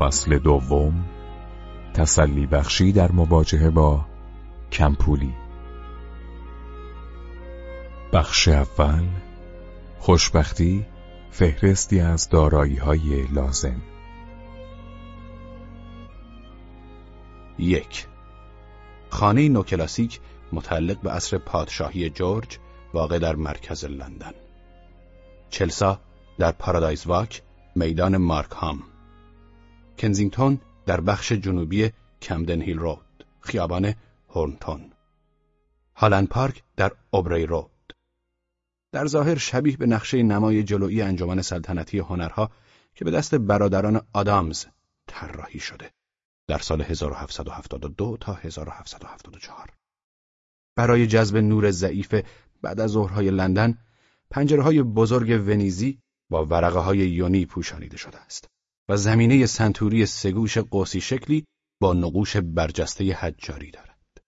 فصل دوم تسلی بخشی در مواجهه با کمپولی. بخش اول خوشبختی فهرستی از دارایی های لازم. یک خانه نوکلاسیک متعلق به عصر پادشاهی جورج واقع در مرکز لندن. چلسا در پارادایز واک میدان مارک هام کنزینگتون در بخش جنوبی کمدن هیل رود خیابان هورنتون. هالند پارک در اوبری رود. در ظاهر شبیه به نقشه نمای جلویی انجمن سلطنتی هنرها که به دست برادران آدامز طراحی شده در سال 1772 تا 1774 برای جذب نور ضعیف بعد از ظهرهای لندن پنجره های بزرگ ونیزی با ورقه های یونی پوشانیده شده است. و زمینه سنتوری سگوش قوسی شکلی با نقوش برجسته حجاری دارد.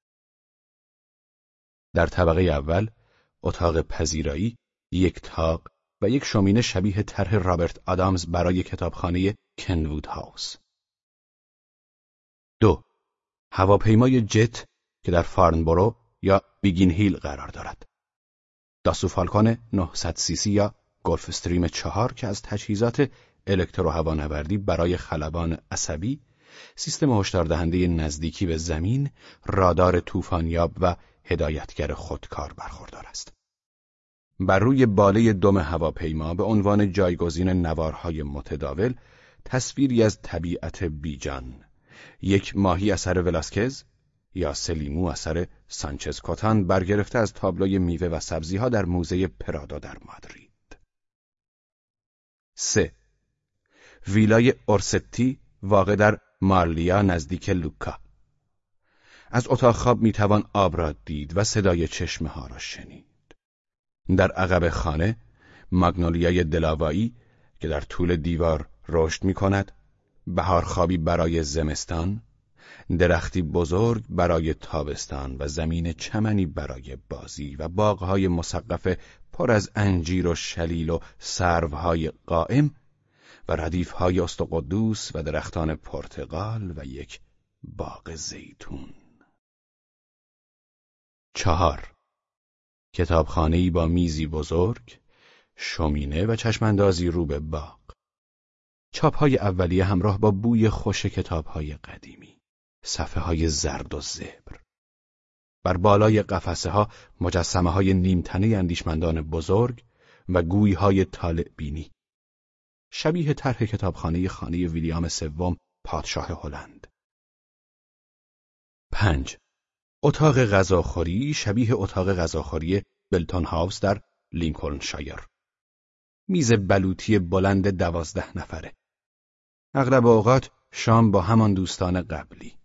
در طبقه اول اتاق پذیرایی، یک تاق و یک شومینه شبیه طرح رابرت آدامز برای کتابخانه کنوود هاوس. دو هواپیمای جت که در فارنبورو یا بیگین هیل قرار دارد. داسو فالکون 900 سی یا گلف استریم چهار که از تجهیزات الکترو هوانوردی برای خلبان عصبی، سیستم هشدار دهنده نزدیکی به زمین، رادار طوفانیاب و هدایتگر خودکار برخوردار است. بر روی باله دم هواپیما به عنوان جایگزین نوارهای متداول تصویری از طبیعت بیجان یک ماهی اثر ولاسکز یا سلیمو اثر سانچز کوتان برگرفته از تابلوی میوه و سبزیها در موزه پرادو در مادرید. 3. ویلای اورستی واقع در مارلیا نزدیک لوکا از اتاق خواب می‌توان آب را دید و صدای چشمه ها را شنید. در عقب خانه ماگنولیای دلاوایی که در طول دیوار رشد می کند بهار خوابی برای زمستان درختی بزرگ برای تابستان و زمین چمنی برای بازی و باغهای مسقف پر از انجیر و شلیل و سروهای قائم و ردیفهای استقدوس و درختان پرتقال و یک باغ زیتون. چهار. کتابخانهای با میزی بزرگ شومینه و چشماندازی رو به باغ. چاپهای اولیه همراه با بوی خوش کتابهای قدیمی. صفحه های زرد و زبر. بر بالای قفسه ها مجسمه های نیمتنه اندیشمندان بزرگ و گوی های طالع بینی. شبیه طرح کتابخانه خانه ویلیام سوم پادشاه هلند. پنج. اتاق غذاخوری شبیه اتاق غذاخوری بلتون هاوس در لینکلن شایر میز بلوطی بلند دوازده نفره. اغلب اوقات شام با همان دوستان قبلی.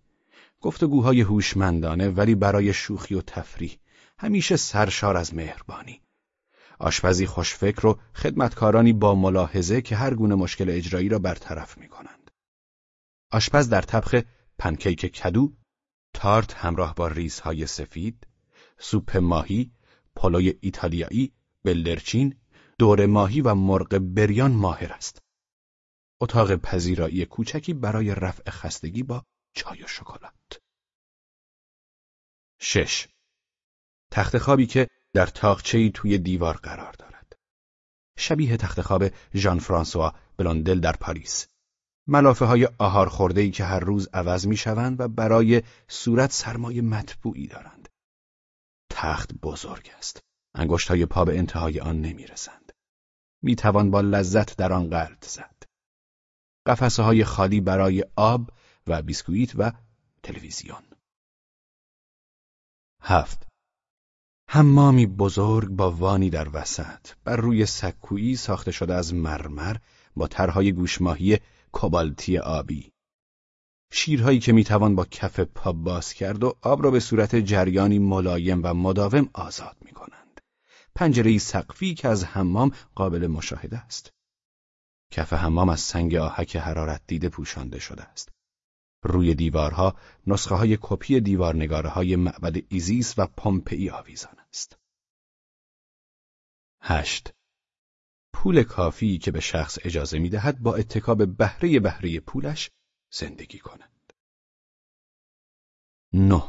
گفتگوهای هوشمندانه ولی برای شوخی و تفریح. همیشه سرشار از مهربانی. آشپزی خوشفکر و خدمتکارانی با ملاحظه که هر گونه مشکل اجرایی را برطرف می کنند. آشپز در طبخ پنکیک کدو، تارت همراه با ریزهای سفید، سوپ ماهی، پلوی ایتالیایی، بلدرچین، دور ماهی و مرغ بریان ماهر است. اتاق پذیرایی کوچکی برای رفع خستگی با چای و شکلات. شش تخت خوابی که در تاقچه‌ای توی دیوار قرار دارد. شبیه تخت خواب ژان فرانسوا بلوندل در پاریس. ملافه های آهار خورده که هر روز عوض می شوند و برای صورت سرمایه مطبوعی دارند. تخت بزرگ است. انگشت های پا به انتهای آن نمی رسند. می توان با لذت در آن غلط زد. قفسه های خالی برای آب و بیسکویت و تلویزیون. هفت حمامی بزرگ با وانی در وسط. بر روی سکویی ساخته شده از مرمر با طرحهای گوشماهی کوبالتی آبی. شیرهایی که می‌توان با کف پا باز کرد و آب را به صورت جریانی ملایم و مداوم آزاد می‌کنند. پنجره سقفی که از حمام قابل مشاهده است. کف حمام از سنگ آهک حرارت دیده پوشانده شده است. روی دیوارها نسخه های کپی دیوارنگاره های معبد ایزیس و پومپئی آویزان است. هشت پول کافی که به شخص اجازه می دهد با اتکا به بهره پولش زندگی کنند. نه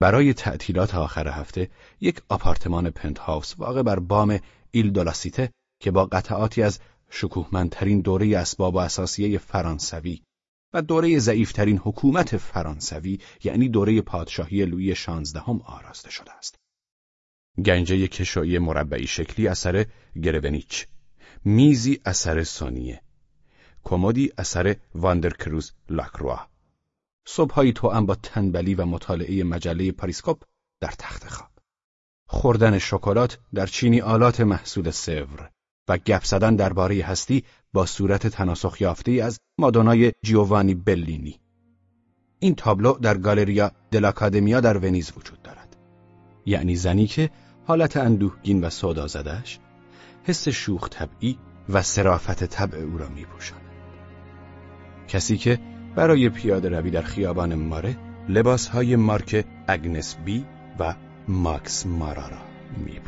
برای تعطیلات آخر هفته یک آپارتمان پنتهاوس واقع بر بام ایل دولاسیته که با قطعاتی از شکوهمندترین دوره اسباب و اثاثیه فرانسوی و دوره ضعیفترین حکومت فرانسوی یعنی دوره پادشاهی لویی شانزدهم آراسته شده است. گنجه کشویی مربعی شکلی اثر گرونیچ. میزی اثر سونیه. کمدی اثر واندرکروز لاکروا صبحهایی توأم با تنبلی و مطالعه مجله پاریسکوپ در تخت خواب. خوردن شکلات در چینی آلات محصول سور و گپ زدن درباره هستی با صورت تناسخ یافته از مادونای جیووانی بلینی. این تابلو در گالریا دلاکادمیا در ونیز وجود دارد. یعنی زنی که حالت اندوهگین و سودا زدش حس شوخ طبعی و سرافت طبع او را می کسی که برای پیاده روی در خیابان ماره لباس های مارک اگنس بی و ماکس مارا را می.